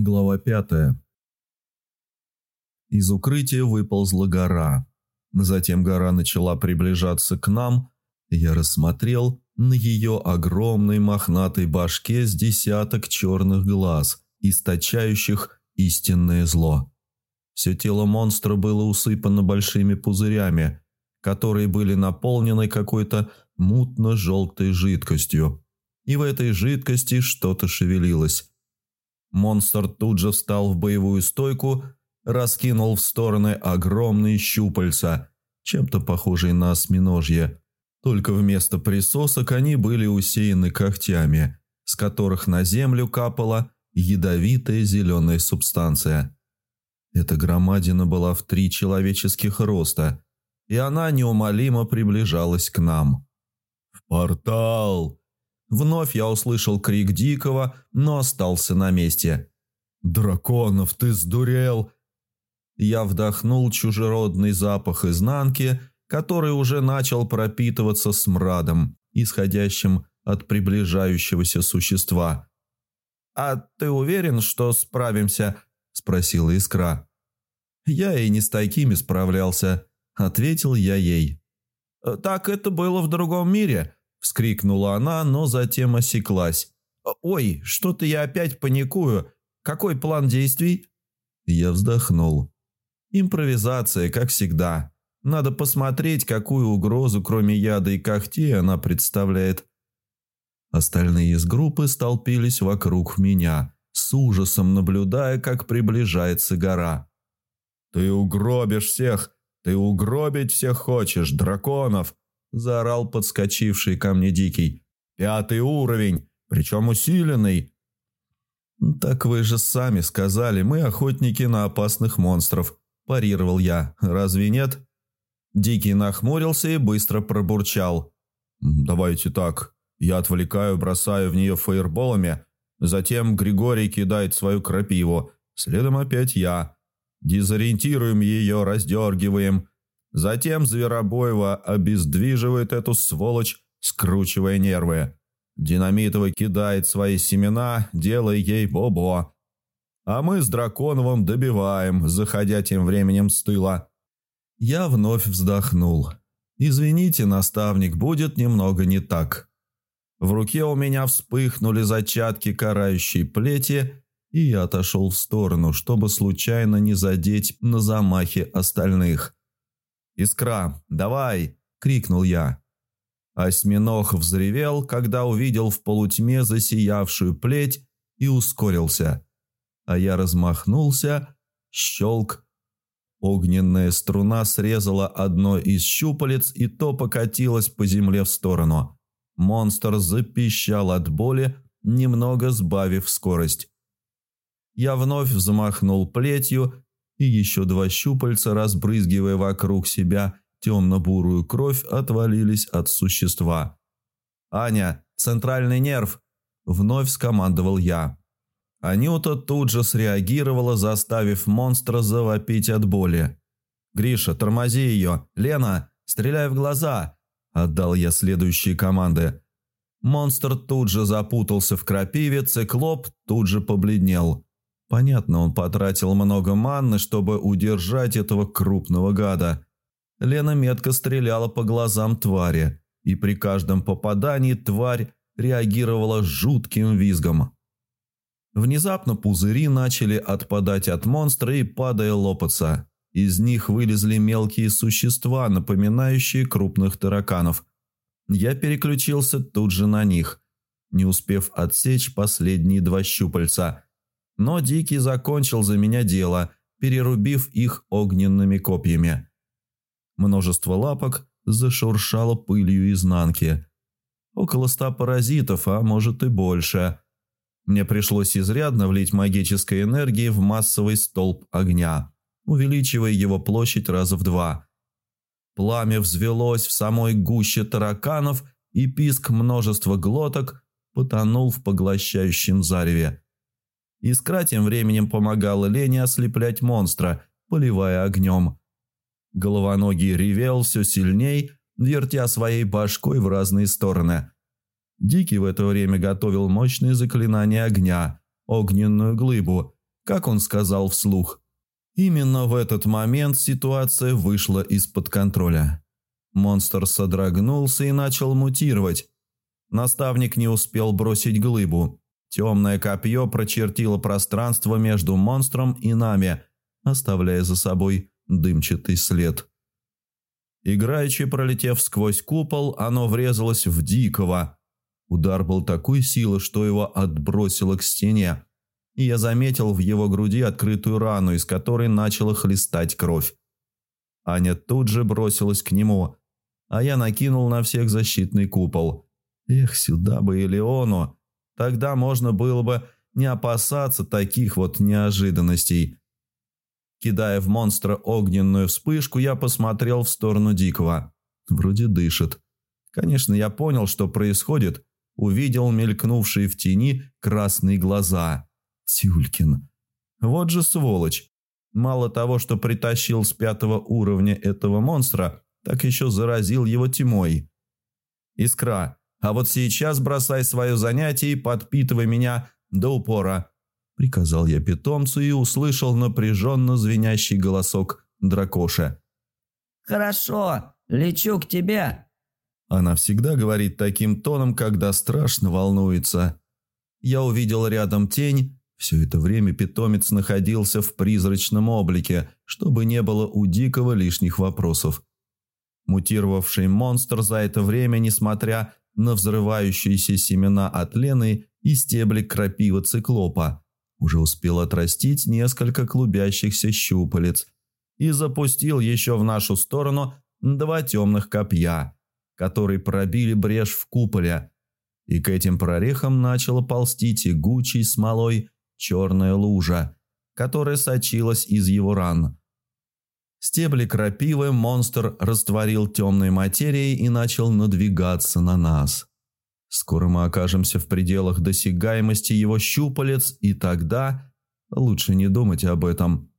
Глава пятая. Из укрытия выползла гора. Затем гора начала приближаться к нам. Я рассмотрел на ее огромной мохнатой башке с десяток черных глаз, источающих истинное зло. Все тело монстра было усыпано большими пузырями, которые были наполнены какой-то мутно-желтой жидкостью. И в этой жидкости что-то шевелилось. Монстр тут же встал в боевую стойку, раскинул в стороны огромные щупальца, чем-то похожие на осьминожье. Только вместо присосок они были усеяны когтями, с которых на землю капала ядовитая зеленая субстанция. Эта громадина была в три человеческих роста, и она неумолимо приближалась к нам. «В портал!» Вновь я услышал крик Дикого, но остался на месте. «Драконов, ты сдурел!» Я вдохнул чужеродный запах изнанки, который уже начал пропитываться смрадом, исходящим от приближающегося существа. «А ты уверен, что справимся?» – спросила Искра. «Я и не с такими справлялся», – ответил я ей. «Так это было в другом мире», – вскрикнула она, но затем осеклась. «Ой, что-то я опять паникую. Какой план действий?» Я вздохнул. «Импровизация, как всегда. Надо посмотреть, какую угрозу, кроме яда и когтей, она представляет». Остальные из группы столпились вокруг меня, с ужасом наблюдая, как приближается гора. «Ты угробишь всех! Ты угробить всех хочешь, драконов!» – заорал подскочивший ко мне Дикий. «Пятый уровень, причем усиленный». «Так вы же сами сказали, мы охотники на опасных монстров», – парировал я. «Разве нет?» Дикий нахмурился и быстро пробурчал. «Давайте так. Я отвлекаю, бросаю в нее фаерболами. Затем Григорий кидает свою крапиву. Следом опять я. Дезориентируем ее, раздергиваем. Затем Зверобоева обездвиживает эту сволочь, скручивая нервы. Динамитова кидает свои семена, делая ей бобо. А мы с Драконовым добиваем, заходя тем временем с тыла. Я вновь вздохнул. «Извините, наставник, будет немного не так». В руке у меня вспыхнули зачатки карающей плети, и я отошел в сторону, чтобы случайно не задеть на замахе остальных. «Искра, давай!» – крикнул я. Осьминог взревел, когда увидел в полутьме засиявшую плеть и ускорился. А я размахнулся, щелк. Огненная струна срезала одно из щупалец, и то покатилось по земле в сторону. Монстр запищал от боли, немного сбавив скорость. Я вновь замахнул плетью, и еще два щупальца, разбрызгивая вокруг себя темно-бурую кровь, отвалились от существа. «Аня, центральный нерв!» – вновь скомандовал я. Анюта тут же среагировала, заставив монстра завопить от боли. «Гриша, тормози ее! Лена, стреляй в глаза!» – отдал я следующие команды. Монстр тут же запутался в крапиве, циклоп тут же побледнел. Понятно, он потратил много манны, чтобы удержать этого крупного гада. Лена метко стреляла по глазам твари, и при каждом попадании тварь реагировала жутким визгом. Внезапно пузыри начали отпадать от монстра и, падая, лопаться. Из них вылезли мелкие существа, напоминающие крупных тараканов. Я переключился тут же на них, не успев отсечь последние два щупальца – но Дикий закончил за меня дело, перерубив их огненными копьями. Множество лапок зашуршало пылью изнанки. Около ста паразитов, а может и больше. Мне пришлось изрядно влить магической энергии в массовый столб огня, увеличивая его площадь раза в два. Пламя взвелось в самой гуще тараканов, и писк множества глоток потонул в поглощающем зареве. Искра тем временем помогала Лене ослеплять монстра, поливая огнем. Головоногий ревел все сильней, вертя своей башкой в разные стороны. Дикий в это время готовил мощные заклинания огня, огненную глыбу, как он сказал вслух. Именно в этот момент ситуация вышла из-под контроля. Монстр содрогнулся и начал мутировать. Наставник не успел бросить глыбу. Темное копье прочертило пространство между монстром и нами, оставляя за собой дымчатый след. Играючи пролетев сквозь купол, оно врезалось в Дикого. Удар был такой силы, что его отбросило к стене и я заметил в его груди открытую рану, из которой начала хлестать кровь. Аня тут же бросилась к нему, а я накинул на всех защитный купол. Эх, сюда бы и Леону, тогда можно было бы не опасаться таких вот неожиданностей. Кидая в монстра огненную вспышку, я посмотрел в сторону Дикого. Вроде дышит. Конечно, я понял, что происходит, увидел мелькнувшие в тени красные глаза – Тюлькин. Вот же сволочь. Мало того, что притащил с пятого уровня этого монстра, так еще заразил его тьмой. Искра, а вот сейчас бросай свое занятие и подпитывай меня до упора. Приказал я питомцу и услышал напряженно звенящий голосок дракоша. «Хорошо, лечу к тебе». Она всегда говорит таким тоном, когда страшно волнуется. Я увидел рядом тень все это время питомец находился в призрачном облике, чтобы не было у Дикого лишних вопросов. Мутировавший монстр за это время, несмотря на взрывающиеся семена от Лены и стебли крапива циклопа, уже успел отрастить несколько клубящихся щупалец и запустил еще в нашу сторону два темных копья, которые пробили брешь в куполе, и к этим прорехам начало ползти тягучей смолой черная лужа, которая сочилась из его ран. Стебли крапивы монстр растворил темной материей и начал надвигаться на нас. Скоро мы окажемся в пределах досягаемости его щупалец, и тогда лучше не думать об этом.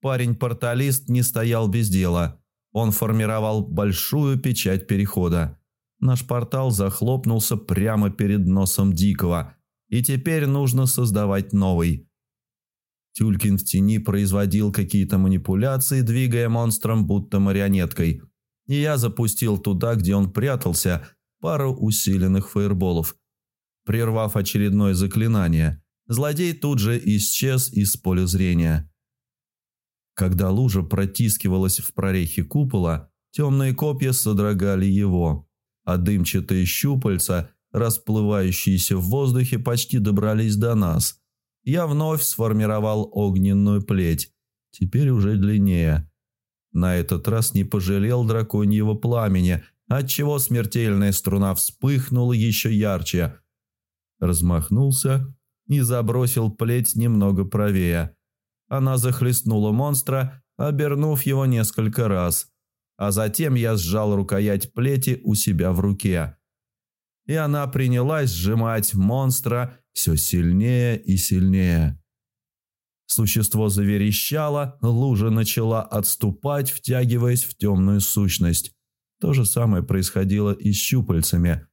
Парень-порталист не стоял без дела. Он формировал большую печать перехода. Наш портал захлопнулся прямо перед носом Дикого – и теперь нужно создавать новый. Тюлькин в тени производил какие-то манипуляции, двигая монстром будто марионеткой. И я запустил туда, где он прятался, пару усиленных фаерболов. Прервав очередное заклинание, злодей тут же исчез из поля зрения. Когда лужа протискивалась в прорехе купола, темные копья содрогали его, а дымчатые щупальца расплывающиеся в воздухе, почти добрались до нас. Я вновь сформировал огненную плеть, теперь уже длиннее. На этот раз не пожалел драконьего пламени, отчего смертельная струна вспыхнула еще ярче. Размахнулся и забросил плеть немного правее. Она захлестнула монстра, обернув его несколько раз. А затем я сжал рукоять плети у себя в руке и она принялась сжимать монстра все сильнее и сильнее. Существо заверещало, лужа начала отступать, втягиваясь в темную сущность. То же самое происходило и с щупальцами.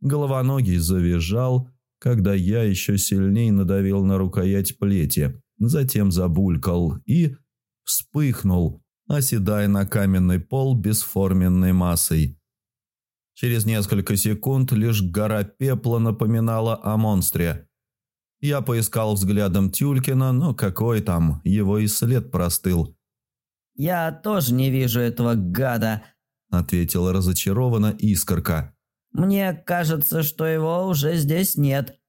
Головоногий завизжал, когда я еще сильнее надавил на рукоять плети, затем забулькал и вспыхнул, оседая на каменный пол бесформенной массой. Через несколько секунд лишь гора пепла напоминала о монстре. Я поискал взглядом Тюлькина, но какой там, его и след простыл. «Я тоже не вижу этого гада», – ответила разочарованно Искорка. «Мне кажется, что его уже здесь нет».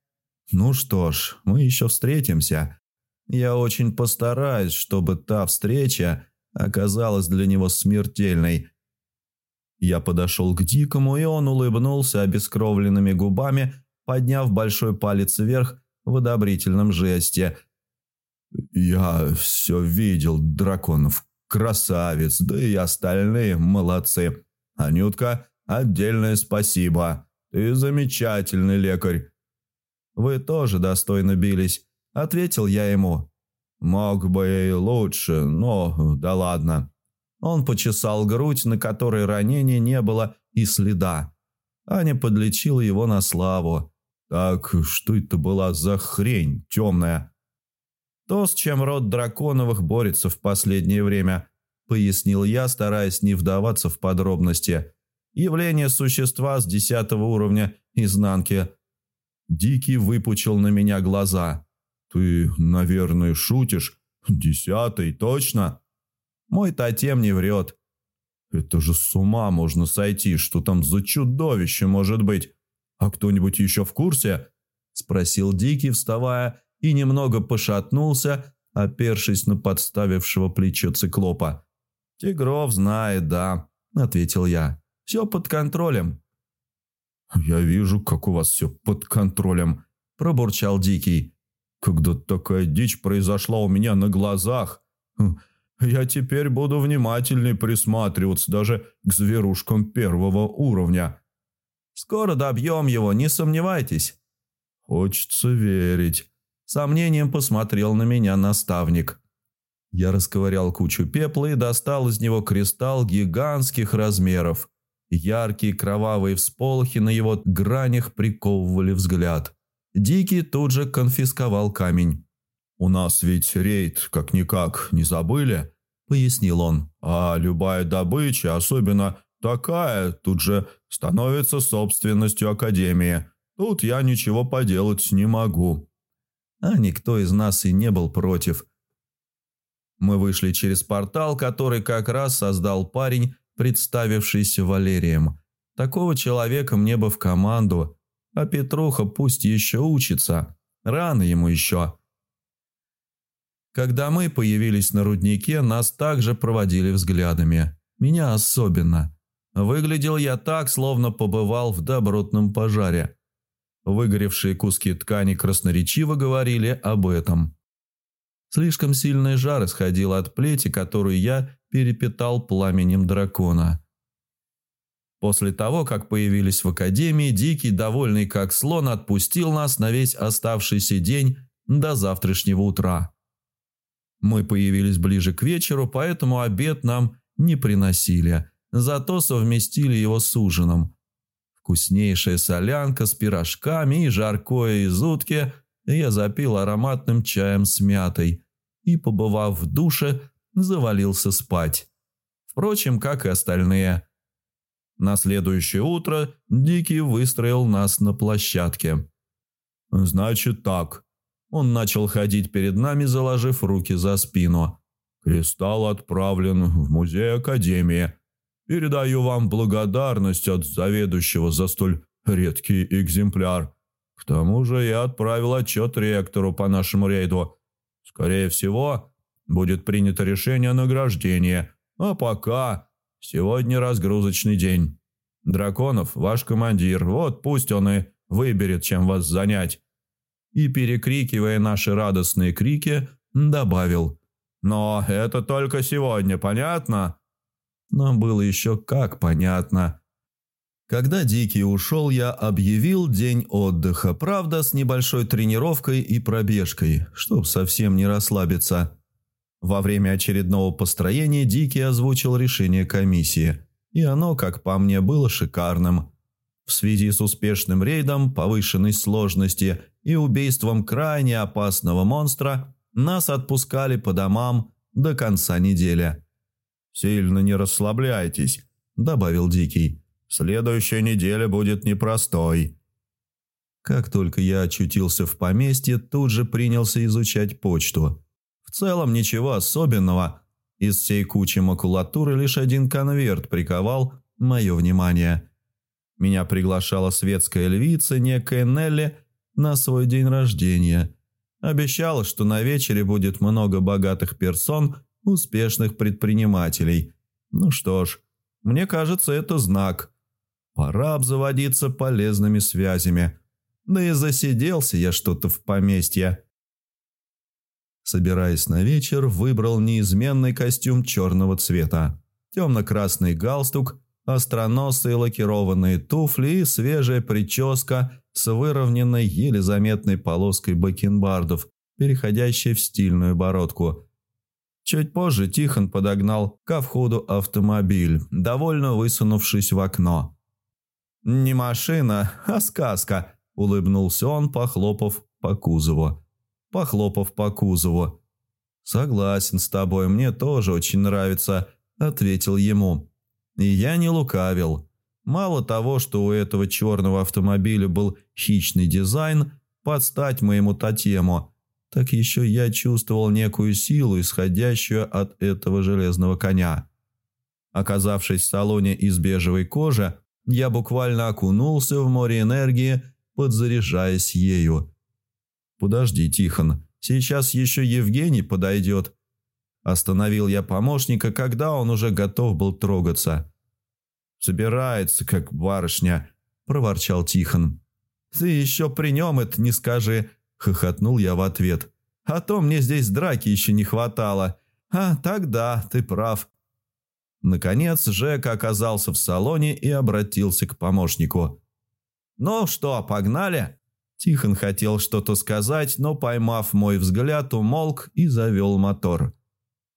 «Ну что ж, мы еще встретимся. Я очень постараюсь, чтобы та встреча оказалась для него смертельной». Я подошел к Дикому, и он улыбнулся обескровленными губами, подняв большой палец вверх в одобрительном жесте. «Я все видел, драконов. Красавец, да и остальные молодцы. Анютка, отдельное спасибо. Ты замечательный лекарь». «Вы тоже достойно бились», — ответил я ему. «Мог бы и лучше, но да ладно». Он почесал грудь, на которой ранения не было и следа. Аня подлечила его на славу. «Так что это была за хрень темная?» То, с чем род Драконовых борется в последнее время, пояснил я, стараясь не вдаваться в подробности. Явление существа с десятого уровня изнанки. Дикий выпучил на меня глаза. «Ты, наверное, шутишь? Десятый, точно?» Мой тотем не врет. Это же с ума можно сойти, что там за чудовище может быть. А кто-нибудь еще в курсе? Спросил Дикий, вставая, и немного пошатнулся, опершись на подставившего плечо циклопа. «Тигров знает, да», — ответил я. «Все под контролем». «Я вижу, как у вас все под контролем», – пробурчал Дикий. «Когда такая дичь произошла у меня на глазах, хм, я теперь буду внимательней присматриваться даже к зверушкам первого уровня. Скоро добьем его, не сомневайтесь». «Хочется верить». Сомнением посмотрел на меня наставник. Я расковырял кучу пепла и достал из него кристалл гигантских размеров. Яркие кровавые всполохи на его гранях приковывали взгляд. Дикий тут же конфисковал камень. «У нас ведь рейд, как-никак, не забыли?» – пояснил он. «А любая добыча, особенно такая, тут же становится собственностью Академии. Тут я ничего поделать не могу». А никто из нас и не был против. Мы вышли через портал, который как раз создал парень, представившийся Валерием. Такого человека мне бы в команду, а Петруха пусть еще учится. Рано ему еще. Когда мы появились на руднике, нас также проводили взглядами. Меня особенно. Выглядел я так, словно побывал в добротном пожаре. Выгоревшие куски ткани красноречиво говорили об этом. Слишком сильный жар исходил от плети, которую я перепитал пламенем дракона. После того, как появились в Академии, Дикий, довольный как слон, отпустил нас на весь оставшийся день до завтрашнего утра. Мы появились ближе к вечеру, поэтому обед нам не приносили, зато совместили его с ужином. Вкуснейшая солянка с пирожками и жаркое из утки я запил ароматным чаем с мятой и, побывав в душе, завалился спать. Впрочем, как и остальные. На следующее утро Дикий выстроил нас на площадке. «Значит так», он начал ходить перед нами, заложив руки за спину. «Кристалл отправлен в музей Академии. Передаю вам благодарность от заведующего за столь редкий экземпляр. К тому же я отправил отчет ректору по нашему рейду. Скорее всего, будет принято решение о награждении. А пока сегодня разгрузочный день. Драконов, ваш командир, вот пусть он и выберет, чем вас занять и, перекрикивая наши радостные крики, добавил «Но это только сегодня, понятно?» Нам было еще как понятно. Когда Дикий ушел, я объявил день отдыха, правда, с небольшой тренировкой и пробежкой, чтоб совсем не расслабиться. Во время очередного построения Дикий озвучил решение комиссии, и оно, как по мне, было шикарным. В связи с успешным рейдом повышенной сложности и убийством крайне опасного монстра нас отпускали по домам до конца недели. «Сильно не расслабляйтесь», – добавил Дикий. «Следующая неделя будет непростой». Как только я очутился в поместье, тут же принялся изучать почту. В целом ничего особенного. Из всей кучи макулатуры лишь один конверт приковал мое внимание. Меня приглашала светская львица, некая Нелли, на свой день рождения. Обещала, что на вечере будет много богатых персон, успешных предпринимателей. Ну что ж, мне кажется, это знак. Пора обзаводиться полезными связями. Да и засиделся я что-то в поместье. Собираясь на вечер, выбрал неизменный костюм черного цвета. Темно-красный галстук, остроносые лакированные туфли и свежая прическа с выровненной, еле заметной полоской бакенбардов, переходящей в стильную бородку. Чуть позже Тихон подогнал ко входу автомобиль, довольно высунувшись в окно. «Не машина, а сказка», – улыбнулся он, похлопав по кузову. похлопав по кузову. «Согласен с тобой, мне тоже очень нравится», – ответил ему. И я не лукавил. Мало того, что у этого черного автомобиля был хищный дизайн, под стать моему тотему, так еще я чувствовал некую силу, исходящую от этого железного коня. Оказавшись в салоне из бежевой кожи, я буквально окунулся в море энергии, подзаряжаясь ею. «Подожди, Тихон, сейчас еще Евгений подойдет». Остановил я помощника, когда он уже готов был трогаться. «Собирается, как барышня», – проворчал Тихон. «Ты еще при нем это не скажи», – хохотнул я в ответ. «А то мне здесь драки еще не хватало. А, тогда ты прав». Наконец Жека оказался в салоне и обратился к помощнику. «Ну что, погнали?» Тихон хотел что-то сказать, но, поймав мой взгляд, умолк и завел мотор.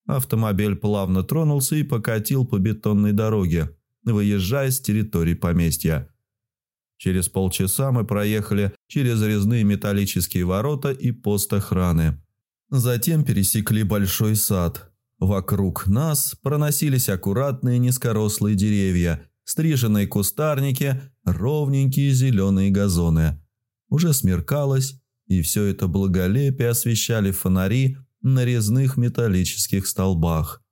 Автомобиль плавно тронулся и покатил по бетонной дороге, выезжая с территории поместья. Через полчаса мы проехали через резные металлические ворота и пост охраны. Затем пересекли большой сад. Вокруг нас проносились аккуратные низкорослые деревья, стриженные кустарники, ровненькие зеленые газоны. Уже смеркалось, и все это благолепие освещали фонари на резных металлических столбах.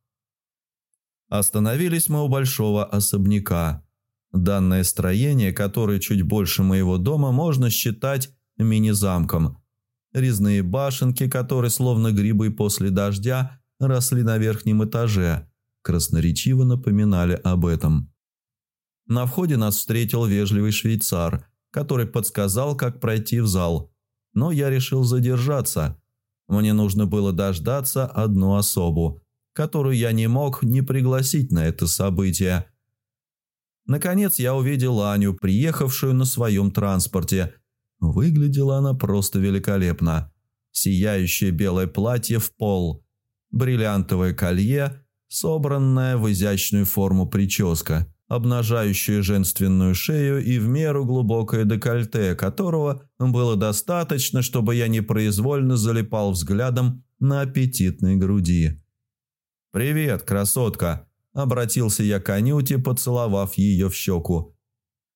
Остановились мы у большого особняка – Данное строение, которое чуть больше моего дома, можно считать мини-замком. Резные башенки, которые словно грибы после дождя, росли на верхнем этаже, красноречиво напоминали об этом. На входе нас встретил вежливый швейцар, который подсказал, как пройти в зал. Но я решил задержаться. Мне нужно было дождаться одну особу, которую я не мог не пригласить на это событие – Наконец я увидел Аню, приехавшую на своем транспорте. Выглядела она просто великолепно. Сияющее белое платье в пол, бриллиантовое колье, собранное в изящную форму прическа, обнажающая женственную шею и в меру глубокое декольте, которого было достаточно, чтобы я непроизвольно залипал взглядом на аппетитной груди. «Привет, красотка!» Обратился я к Анюте, поцеловав ее в щеку.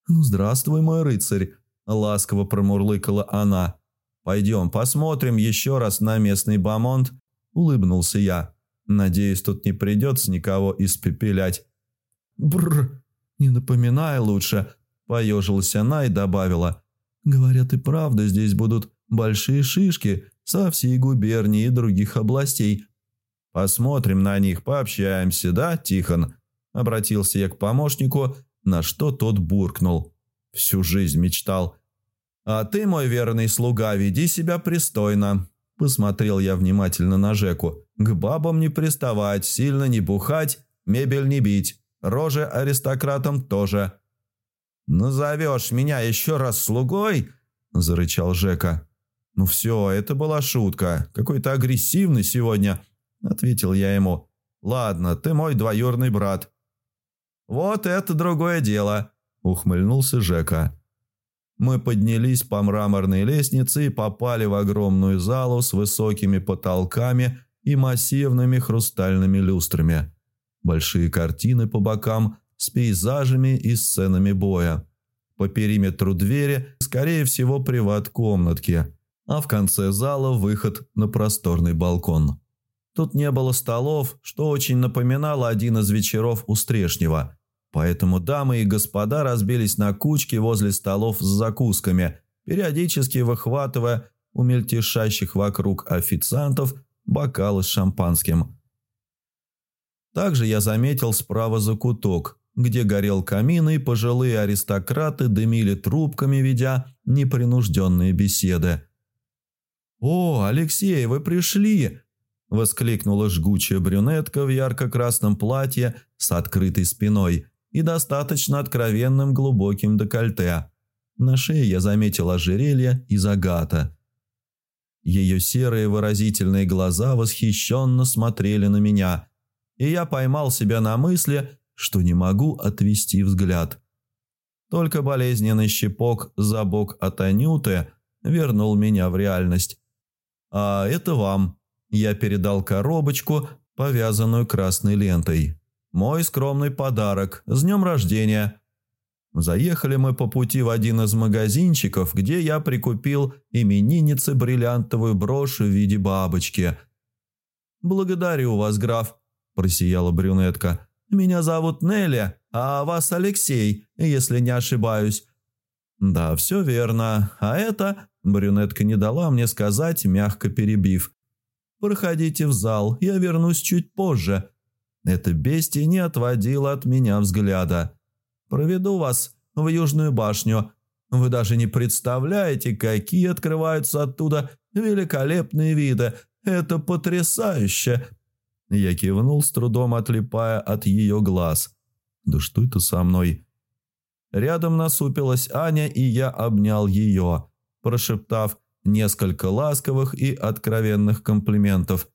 «Ну, здравствуй, мой рыцарь», – ласково промурлыкала она. «Пойдем посмотрим еще раз на местный бамонт», – улыбнулся я. «Надеюсь, тут не придется никого испепелять». «Бррр, не напоминай лучше», – поежилась она и добавила. «Говорят, и правда здесь будут большие шишки со всей губернии и других областей, «Посмотрим на них, пообщаемся, да, Тихон?» Обратился я к помощнику, на что тот буркнул. Всю жизнь мечтал. «А ты, мой верный слуга, веди себя пристойно», – посмотрел я внимательно на Жеку. «К бабам не приставать, сильно не бухать, мебель не бить, рожи аристократам тоже». «Назовешь меня еще раз слугой?» – зарычал Жека. «Ну все, это была шутка. Какой-то агрессивный сегодня». – ответил я ему. «Ладно, ты мой двоюродный брат». «Вот это другое дело», – ухмыльнулся Жека. Мы поднялись по мраморной лестнице и попали в огромную залу с высокими потолками и массивными хрустальными люстрами. Большие картины по бокам с пейзажами и сценами боя. По периметру двери, скорее всего, приват-комнатки, а в конце зала выход на просторный балкон. Тут не было столов, что очень напоминало один из вечеров у Стрешнего. Поэтому дамы и господа разбились на кучки возле столов с закусками, периодически выхватывая у мельтешащих вокруг официантов бокалы с шампанским. Также я заметил справа закуток, где горел камин, и пожилые аристократы дымили трубками, ведя непринужденные беседы. «О, Алексей, вы пришли!» Воскликнула жгучая брюнетка в ярко-красном платье с открытой спиной и достаточно откровенным глубоким декольте. На шее я заметил ожерелье из агата. Ее серые выразительные глаза восхищенно смотрели на меня, и я поймал себя на мысли, что не могу отвести взгляд. Только болезненный щепок за бок от Анюты вернул меня в реальность. «А это вам». Я передал коробочку, повязанную красной лентой. «Мой скромный подарок. С днем рождения!» Заехали мы по пути в один из магазинчиков, где я прикупил имениннице бриллиантовую брошь в виде бабочки. «Благодарю вас, граф», – просияла брюнетка. «Меня зовут Нелли, а вас Алексей, если не ошибаюсь». «Да, все верно. А это...» – брюнетка не дала мне сказать, мягко перебив. «Проходите в зал, я вернусь чуть позже». Это бестия не отводила от меня взгляда. «Проведу вас в Южную башню. Вы даже не представляете, какие открываются оттуда великолепные виды. Это потрясающе!» Я кивнул, с трудом отлипая от ее глаз. «Да что это со мной?» Рядом насупилась Аня, и я обнял ее, прошептав несколько ласковых и откровенных комплиментов.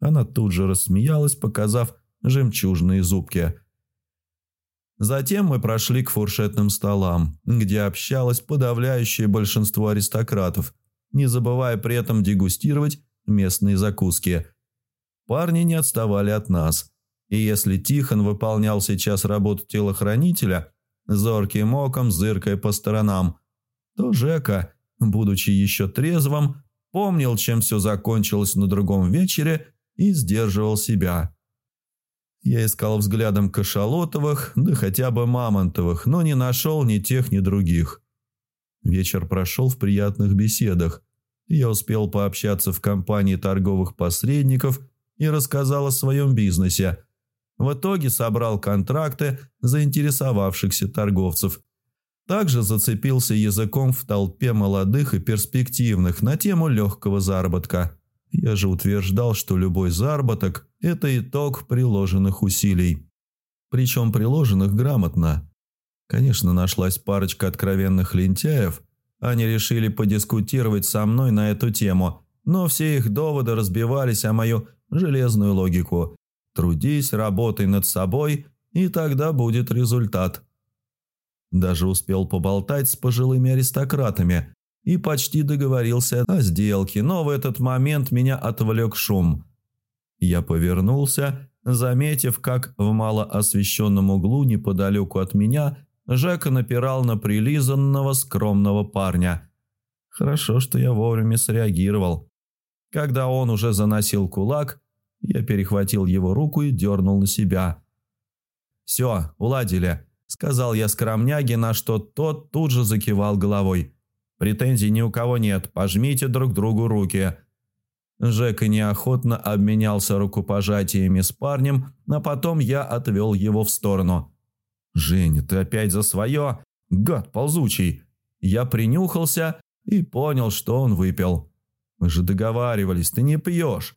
Она тут же рассмеялась, показав жемчужные зубки. Затем мы прошли к фуршетным столам, где общалось подавляющее большинство аристократов, не забывая при этом дегустировать местные закуски. Парни не отставали от нас. И если Тихон выполнял сейчас работу телохранителя, зорким оком зыркая по сторонам, то Жека, будучи еще трезвым, помнил, чем все закончилось на другом вечере и сдерживал себя. Я искал взглядом кашалотовых, да хотя бы мамонтовых, но не нашел ни тех, ни других. Вечер прошел в приятных беседах. Я успел пообщаться в компании торговых посредников и рассказал о своем бизнесе. В итоге собрал контракты заинтересовавшихся торговцев. Также зацепился языком в толпе молодых и перспективных на тему легкого заработка. Я же утверждал, что любой заработок – это итог приложенных усилий. Причем приложенных грамотно. Конечно, нашлась парочка откровенных лентяев. Они решили подискутировать со мной на эту тему, но все их доводы разбивались о мою железную логику. Трудись, работай над собой, и тогда будет результат. Даже успел поболтать с пожилыми аристократами, и почти договорился о сделке, но в этот момент меня отвлек шум. Я повернулся, заметив, как в малоосвещенном углу неподалеку от меня Жека напирал на прилизанного скромного парня. Хорошо, что я вовремя среагировал. Когда он уже заносил кулак, я перехватил его руку и дернул на себя. «Все, уладили», — сказал я скромняге, на что тот тут же закивал головой. Претензий ни у кого нет, пожмите друг другу руки». Жека неохотно обменялся рукопожатиями с парнем, а потом я отвел его в сторону. «Женя, ты опять за свое? Гад ползучий!» Я принюхался и понял, что он выпил. «Мы же договаривались, ты не пьешь».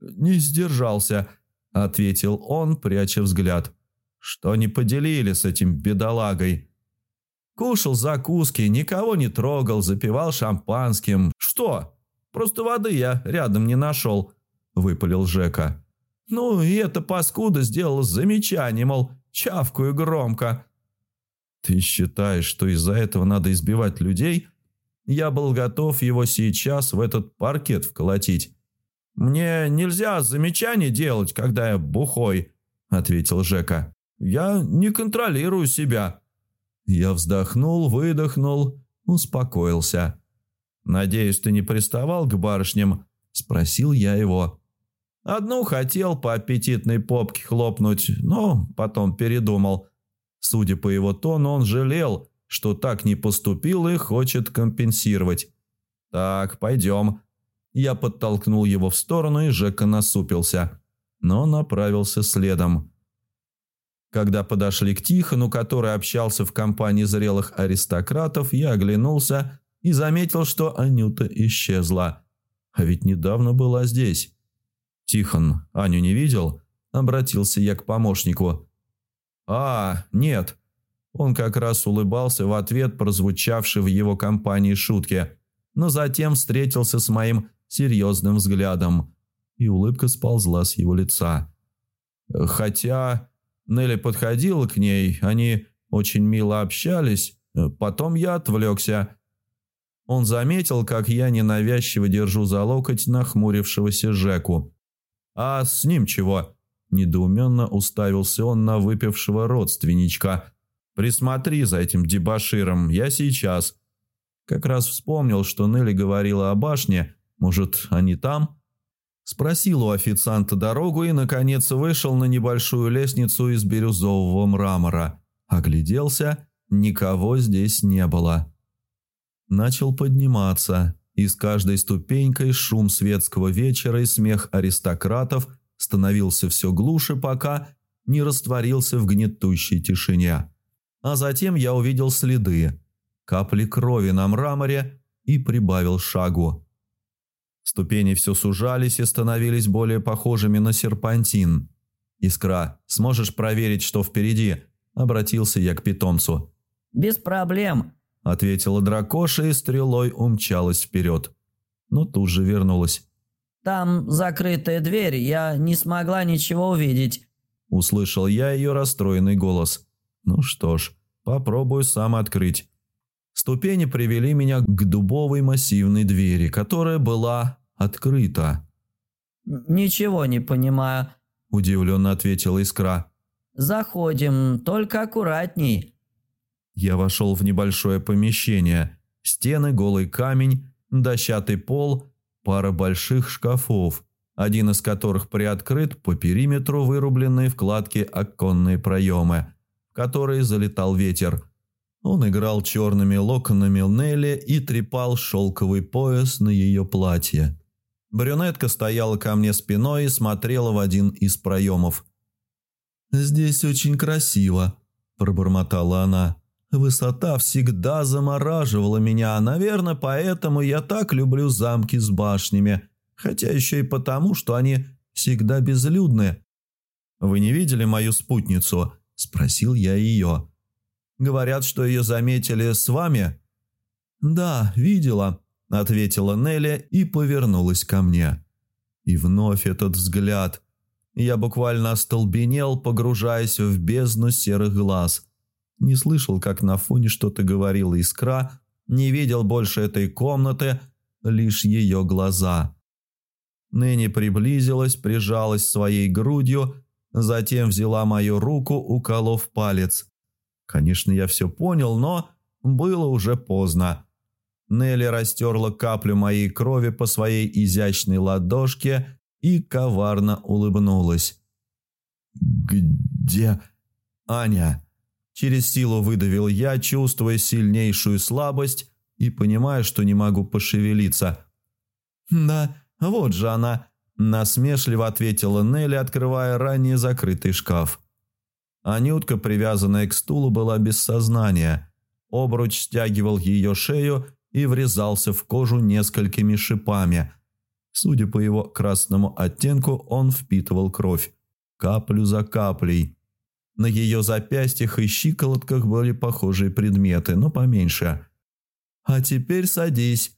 «Не сдержался», — ответил он, пряча взгляд. «Что не поделили с этим бедолагой?» Кушал закуски, никого не трогал, запивал шампанским. Что? Просто воды я рядом не нашел», – выпалил Жека. «Ну, и эта паскуда сделала замечание, мол, чавкую громко». «Ты считаешь, что из-за этого надо избивать людей?» Я был готов его сейчас в этот паркет вколотить. «Мне нельзя замечаний делать, когда я бухой», – ответил Жека. «Я не контролирую себя». Я вздохнул, выдохнул, успокоился. «Надеюсь, ты не приставал к барышням?» – спросил я его. Одну хотел по аппетитной попке хлопнуть, но потом передумал. Судя по его тону, он жалел, что так не поступил и хочет компенсировать. «Так, пойдем». Я подтолкнул его в сторону, и Жека насупился, но направился следом. Когда подошли к Тихону, который общался в компании зрелых аристократов, я оглянулся и заметил, что Анюта исчезла. А ведь недавно была здесь. «Тихон, Аню не видел?» – обратился я к помощнику. «А, нет». Он как раз улыбался в ответ прозвучавшей в его компании шутке, но затем встретился с моим серьезным взглядом, и улыбка сползла с его лица. «Хотя...» Нелли подходила к ней, они очень мило общались. Потом я отвлекся. Он заметил, как я ненавязчиво держу за локоть нахмурившегося Жеку. «А с ним чего?» Недоуменно уставился он на выпившего родственничка. «Присмотри за этим дебоширом, я сейчас». Как раз вспомнил, что Нелли говорила о башне. Может, они там? Спросил у официанта дорогу и, наконец, вышел на небольшую лестницу из бирюзового мрамора. Огляделся, никого здесь не было. Начал подниматься, и с каждой ступенькой шум светского вечера и смех аристократов становился все глуше, пока не растворился в гнетущей тишине. А затем я увидел следы, капли крови на мраморе и прибавил шагу. Ступени все сужались и становились более похожими на серпантин. «Искра, сможешь проверить, что впереди?» – обратился я к питомцу. «Без проблем», – ответила дракоша и стрелой умчалась вперед. Но тут же вернулась. «Там закрытая дверь, я не смогла ничего увидеть», – услышал я ее расстроенный голос. «Ну что ж, попробую сам открыть». Ступени привели меня к дубовой массивной двери, которая была открыта. «Ничего не понимаю», – удивленно ответила Искра. «Заходим, только аккуратней». Я вошел в небольшое помещение. Стены, голый камень, дощатый пол, пара больших шкафов, один из которых приоткрыт, по периметру вырубленные вкладки оконные проемы, в которые залетал ветер – он играл черными локонами Нелли и трепал шелковый пояс на ее платье. Брюнетка стояла ко мне спиной и смотрела в один из проемов. «Здесь очень красиво», – пробормотала она. «Высота всегда замораживала меня, наверное, поэтому я так люблю замки с башнями, хотя еще и потому, что они всегда безлюдны». «Вы не видели мою спутницу?» – спросил я ее. Говорят, что ее заметили с вами?» «Да, видела», – ответила Нелли и повернулась ко мне. И вновь этот взгляд. Я буквально остолбенел, погружаясь в бездну серых глаз. Не слышал, как на фоне что-то говорила искра, не видел больше этой комнаты, лишь ее глаза. Нэнни приблизилась, прижалась своей грудью, затем взяла мою руку, уколов палец. Конечно, я все понял, но было уже поздно. Нелли растерла каплю моей крови по своей изящной ладошке и коварно улыбнулась. «Где Аня?» Через силу выдавил я, чувствуя сильнейшую слабость и понимая, что не могу пошевелиться. «Да, вот же она», – насмешливо ответила Нелли, открывая ранее закрытый шкаф. Анютка, привязанная к стулу, была без сознания. Обруч стягивал ее шею и врезался в кожу несколькими шипами. Судя по его красному оттенку, он впитывал кровь. Каплю за каплей. На ее запястьях и щиколотках были похожие предметы, но поменьше. «А теперь садись».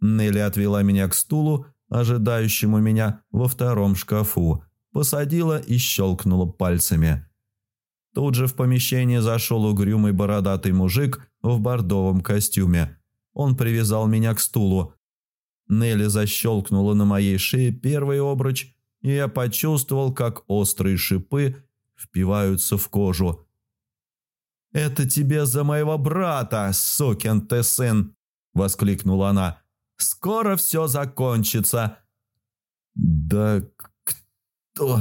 Нелли отвела меня к стулу, ожидающему меня во втором шкафу, посадила и щелкнула пальцами. Тут же в помещение зашел угрюмый бородатый мужик в бордовом костюме. Он привязал меня к стулу. Нелли защелкнула на моей шее первый обруч, и я почувствовал, как острые шипы впиваются в кожу. «Это тебе за моего брата, сукин ты сын!» – воскликнула она. «Скоро все закончится!» «Да кто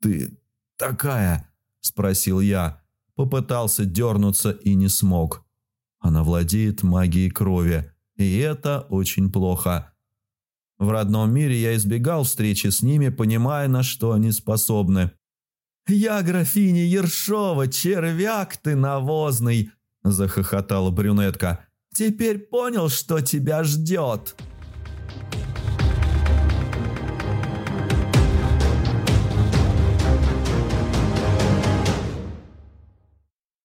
ты такая?» – спросил я. Попытался дернуться и не смог. Она владеет магией крови, и это очень плохо. В родном мире я избегал встречи с ними, понимая, на что они способны. «Я графиня Ершова, червяк ты навозный!» – захохотала брюнетка. «Теперь понял, что тебя ждет!»